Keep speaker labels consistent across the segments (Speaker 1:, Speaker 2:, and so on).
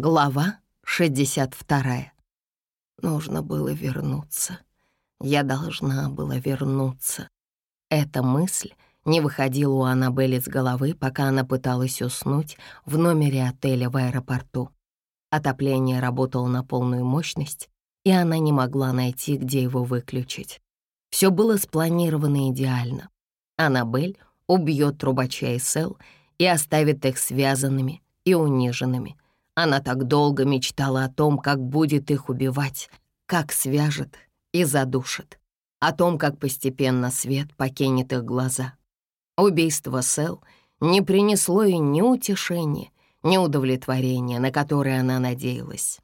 Speaker 1: Глава 62. Нужно было вернуться. Я должна была вернуться. Эта мысль не выходила у Аннабель из головы, пока она пыталась уснуть в номере отеля в аэропорту. Отопление работало на полную мощность, и она не могла найти, где его выключить. Все было спланировано идеально. Аннабель убьет трубача и Сел и оставит их связанными и униженными — она так долго мечтала о том, как будет их убивать, как свяжет и задушит, о том, как постепенно свет покинет их глаза. Убийство Сэл не принесло ей ни утешения, ни удовлетворения, на которое она надеялась.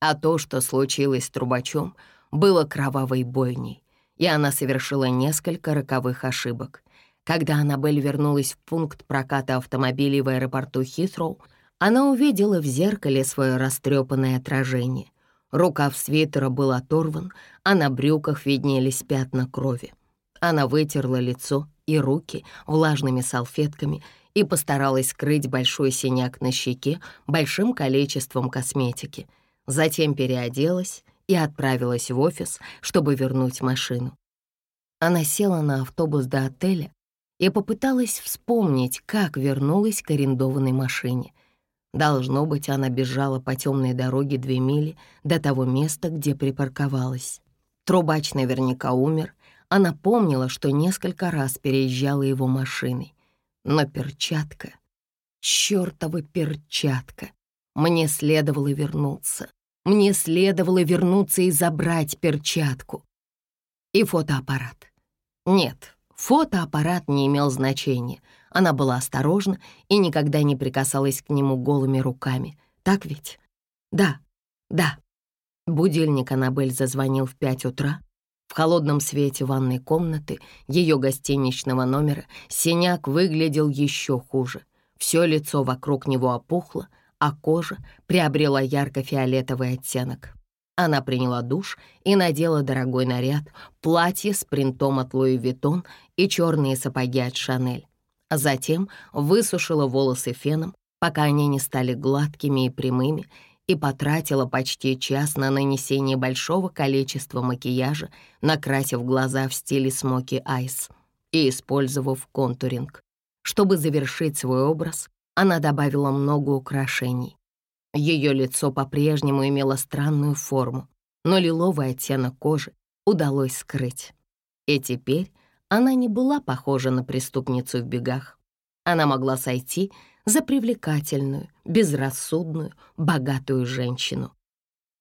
Speaker 1: А то, что случилось с трубачом, было кровавой бойней, и она совершила несколько роковых ошибок. Когда Аннабель вернулась в пункт проката автомобилей в аэропорту Хитроу, она увидела в зеркале свое растрепанное отражение. Рукав свитера был оторван, а на брюках виднелись пятна крови. Она вытерла лицо и руки влажными салфетками и постаралась скрыть большой синяк на щеке большим количеством косметики. Затем переоделась и отправилась в офис, чтобы вернуть машину. Она села на автобус до отеля и попыталась вспомнить, как вернулась к арендованной машине — Должно быть, она бежала по темной дороге две мили до того места, где припарковалась. Трубач наверняка умер. Она помнила, что несколько раз переезжала его машиной. Но перчатка, чёртова перчатка. Мне следовало вернуться. Мне следовало вернуться и забрать перчатку. И фотоаппарат. Нет, фотоаппарат не имел значения — она была осторожна и никогда не прикасалась к нему голыми руками. Так ведь? Да, да. Будильник Аннабель зазвонил в пять утра. В холодном свете ванной комнаты ее гостиничного номера синяк выглядел еще хуже. Все лицо вокруг него опухло, а кожа приобрела ярко-фиолетовый оттенок. Она приняла душ и надела дорогой наряд, платье с принтом от Луи Виттон и черные сапоги от Шанель а затем высушила волосы феном, пока они не стали гладкими и прямыми, и потратила почти час на нанесение большого количества макияжа, накрасив глаза в стиле смоки айс и использовав контуринг. Чтобы завершить свой образ, она добавила много украшений. Ее лицо по-прежнему имело странную форму, но лиловый оттенок кожи удалось скрыть. И теперь она не была похожа на преступницу в бегах. Она могла сойти за привлекательную, безрассудную, богатую женщину.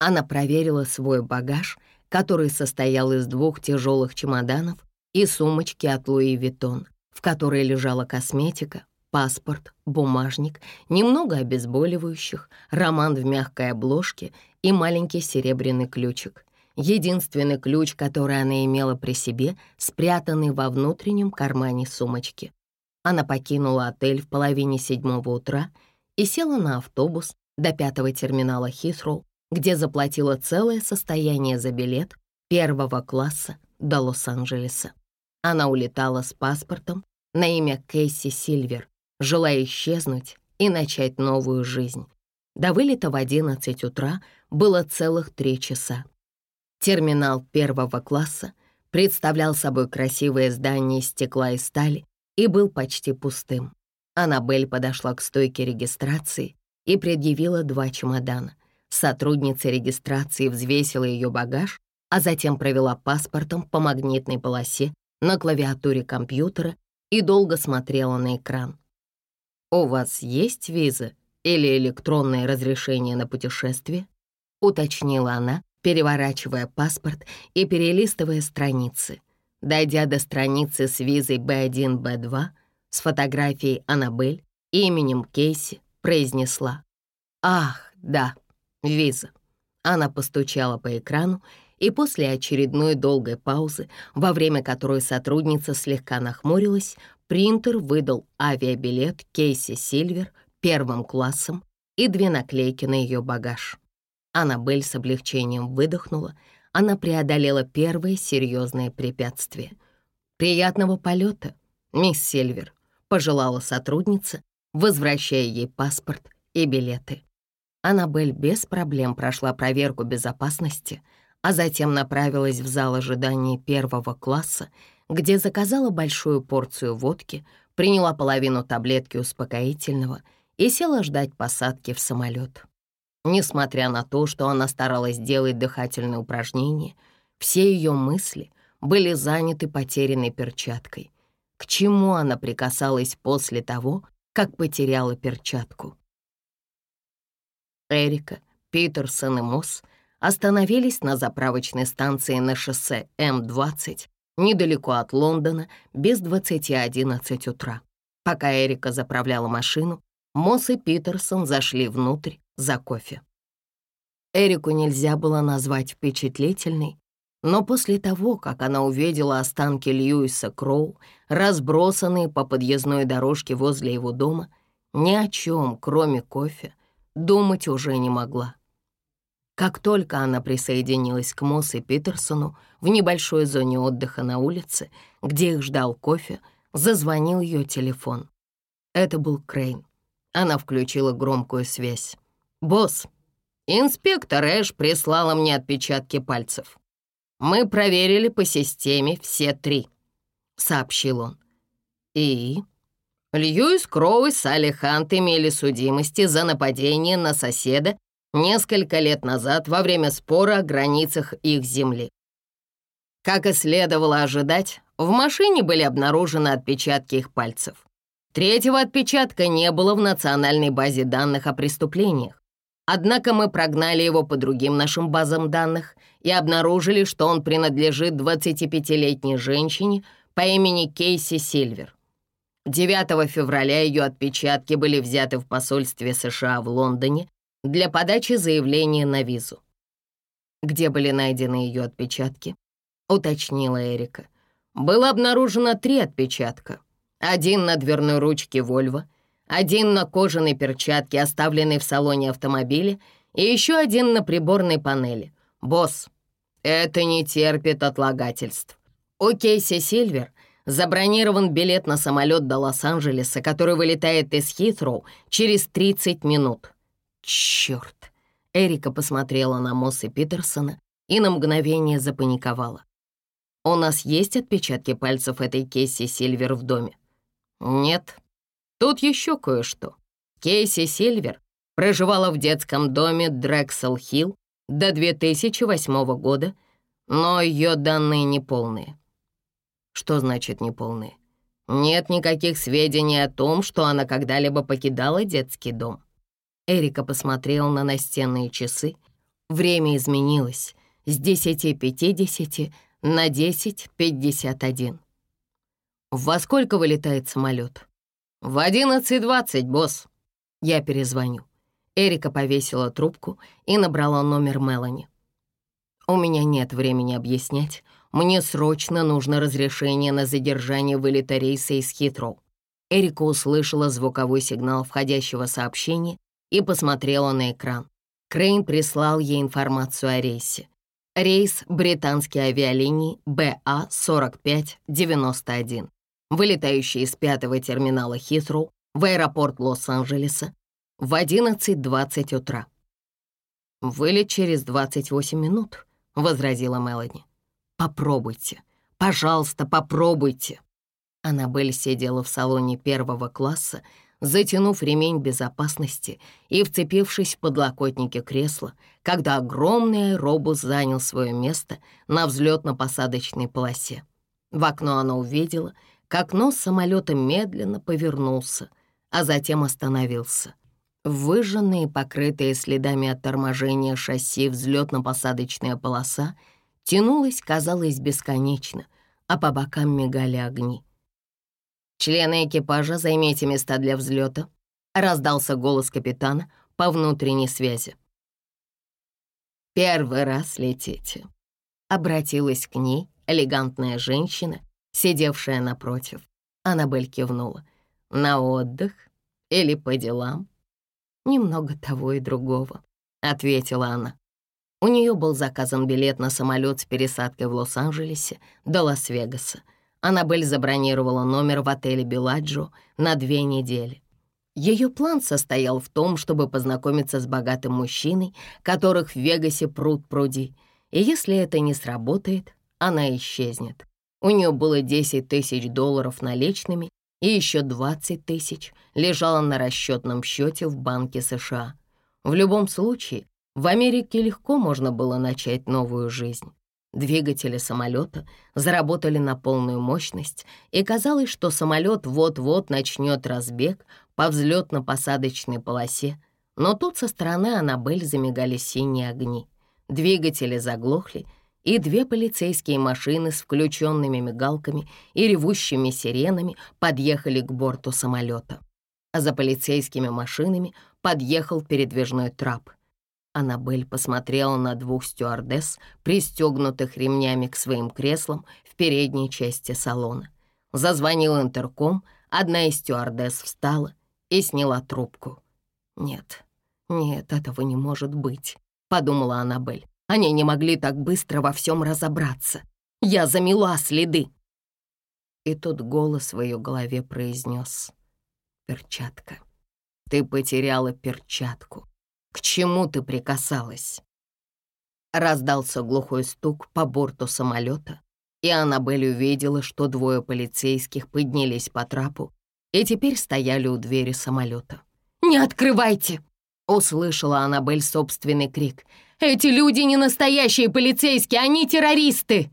Speaker 1: Она проверила свой багаж, который состоял из двух тяжелых чемоданов и сумочки от Луи Виттон, в которой лежала косметика, паспорт, бумажник, немного обезболивающих, роман в мягкой обложке и маленький серебряный ключик. Единственный ключ, который она имела при себе, спрятанный во внутреннем кармане сумочки. Она покинула отель в половине седьмого утра и села на автобус до пятого терминала Хитроу, где заплатила целое состояние за билет первого класса до Лос-Анджелеса. Она улетала с паспортом на имя Кейси Сильвер, желая исчезнуть и начать новую жизнь. До вылета в 11 утра было целых три часа. Терминал первого класса представлял собой красивое здание из стекла и стали и был почти пустым. Аннабель подошла к стойке регистрации и предъявила два чемодана. Сотрудница регистрации взвесила ее багаж, а затем провела паспортом по магнитной полосе на клавиатуре компьютера и долго смотрела на экран. «У вас есть виза или электронное разрешение на путешествие?» — уточнила она, переворачивая паспорт и перелистывая страницы. Дойдя до страницы с визой B1, B2, с фотографией Аннабель и именем Кейси, произнесла «Ах, да, виза». Она постучала по экрану, и после очередной долгой паузы, во время которой сотрудница слегка нахмурилась, принтер выдал авиабилет Кейси Сильвер первым классом и две наклейки на ее багаж. Аннабель с облегчением выдохнула. Она преодолела первое серьезное препятствие. «Приятного полета, мисс Сильвер», — пожелала сотрудница, возвращая ей паспорт и билеты. Аннабель без проблем прошла проверку безопасности, а затем направилась в зал ожидания первого класса, где заказала большую порцию водки, приняла половину таблетки успокоительного и села ждать посадки в самолет. Несмотря на то, что она старалась делать дыхательные упражнения, все ее мысли были заняты потерянной перчаткой. К чему она прикасалась после того, как потеряла перчатку? Эрика, Питерсон и Мосс остановились на заправочной станции на шоссе М-20 недалеко от Лондона без 20.11 утра. Пока Эрика заправляла машину, Мосс и Питерсон зашли внутрь за кофе. Эрику нельзя было назвать впечатлительной, но после того, как она увидела останки Льюиса Кроу, разбросанные по подъездной дорожке возле его дома, ни о чем, кроме кофе, думать уже не могла. Как только она присоединилась к Мосс и Питерсону в небольшой зоне отдыха на улице, где их ждал кофе, зазвонил ее телефон. Это был Крейн. Она включила громкую связь. «Босс, инспектор Эш прислала мне отпечатки пальцев. Мы проверили по системе все три», — сообщил он. «И?» Льюис Кроу и Салли Хант имели судимости за нападение на соседа несколько лет назад во время спора о границах их земли. Как и следовало ожидать, в машине были обнаружены отпечатки их пальцев. Третьего отпечатка не было в национальной базе данных о преступлениях. Однако мы прогнали его по другим нашим базам данных и обнаружили, что он принадлежит 25-летней женщине по имени Кейси Сильвер. 9 февраля ее отпечатки были взяты в посольстве США в Лондоне для подачи заявления на визу. Где были найдены ее отпечатки? Уточнила Эрика. Было обнаружено три отпечатка. Один на дверной ручке Вольво, один на кожаной перчатке, оставленной в салоне автомобиля, и еще один на приборной панели. «Босс, это не терпит отлагательств. У Кейси Сильвер забронирован билет на самолет до Лос-Анджелеса, который вылетает из Хитроу через 30 минут». «Черт!» Эрика посмотрела на Мосса Питерсона и на мгновение запаниковала. «У нас есть отпечатки пальцев этой Кейси Сильвер в доме?» «Нет. Тут еще кое-что. Кейси Сильвер проживала в детском доме Дрексел-Хилл до 2008 года, но ее данные неполные. Что значит неполные? Нет никаких сведений о том, что она когда-либо покидала детский дом. Эрика посмотрела на настенные часы. Время изменилось с 10.50 на 10.51. «Во сколько вылетает самолет?» «В 11.20, босс». Я перезвоню. Эрика повесила трубку и набрала номер Мелани. «У меня нет времени объяснять. Мне срочно нужно разрешение на задержание вылета рейса из Хитроу». Эрика услышала звуковой сигнал входящего сообщения и посмотрела на экран. Крейн прислал ей информацию о рейсе. Рейс британской авиалинии БА-4591 вылетающий из пятого терминала Хитроу в аэропорт Лос-Анджелеса в 11.20 утра. «Вылет через 28 минут», — возразила Мелани. «Попробуйте, пожалуйста, попробуйте». Аннабель сидела в салоне первого класса, затянув ремень безопасности и вцепившись в подлокотники кресла, когда огромный аэробус занял свое место на взлетно-посадочной полосе. В окно она увидела, как нос самолета медленно повернулся, а затем остановился. Выжженные, покрытые следами от торможения шасси взлетно-посадочная полоса тянулась, казалось, бесконечно, а по бокам мигали огни. «Члены экипажа, займите места для взлета», — раздался голос капитана по внутренней связи. «Первый раз летите», — обратилась к ней элегантная женщина сидевшая напротив. Аннабель кивнула. «На отдых или по делам?» «Немного того и другого», — ответила она. У нее был заказан билет на самолет с пересадкой в Лос-Анджелесе до Лас-Вегаса. Аннабель забронировала номер в отеле «Беладжо» на две недели. Ее план состоял в том, чтобы познакомиться с богатым мужчиной, которых в Вегасе пруд пруди, и если это не сработает, она исчезнет. У нее было 10 тысяч долларов наличными, и еще 20 тысяч лежало на расчетном счете в Банке США. В любом случае, в Америке легко можно было начать новую жизнь. Двигатели самолета заработали на полную мощность, и казалось, что самолет вот-вот начнет разбег по взлетно-посадочной полосе, но тут со стороны Аннабель замигали синие огни. Двигатели заглохли, и две полицейские машины с включенными мигалками и ревущими сиренами подъехали к борту самолета. А за полицейскими машинами подъехал передвижной трап. Аннабель посмотрела на двух стюардесс, пристегнутых ремнями к своим креслам в передней части салона. Зазвонил интерком, одна из стюардесс встала и сняла трубку. «Нет, нет, этого не может быть», — подумала Аннабель. «Они не могли так быстро во всем разобраться. Я замела следы». И тут голос в ее голове произнес. «Перчатка. Ты потеряла перчатку. К чему ты прикасалась?» Раздался глухой стук по борту самолета, и Аннабель увидела, что двое полицейских поднялись по трапу и теперь стояли у двери самолета. «Не открывайте!» — услышала Аннабель собственный крик. «Эти люди не настоящие полицейские, они террористы!»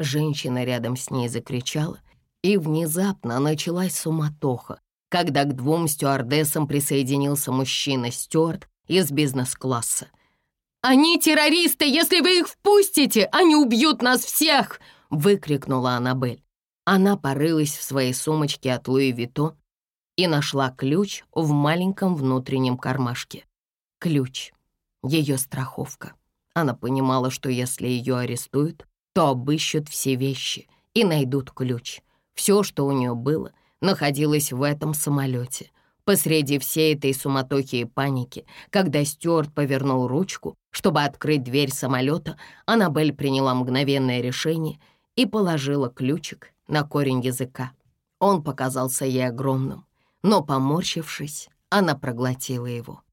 Speaker 1: Женщина рядом с ней закричала, и внезапно началась суматоха, когда к двум стюардессам присоединился мужчина-стюард из бизнес-класса. «Они террористы! Если вы их впустите, они убьют нас всех!» — выкрикнула Аннабель. Она порылась в своей сумочке от Луи Вито и нашла ключ в маленьком внутреннем кармашке. Ключ. Ее страховка. Она понимала, что если ее арестуют, то обыщут все вещи и найдут ключ. Все, что у нее было, находилось в этом самолете. Посреди всей этой суматохи и паники, когда Стюарт повернул ручку, чтобы открыть дверь самолета, Аннабель приняла мгновенное решение и положила ключик на корень языка. Он показался ей огромным, но, поморщившись, она проглотила его.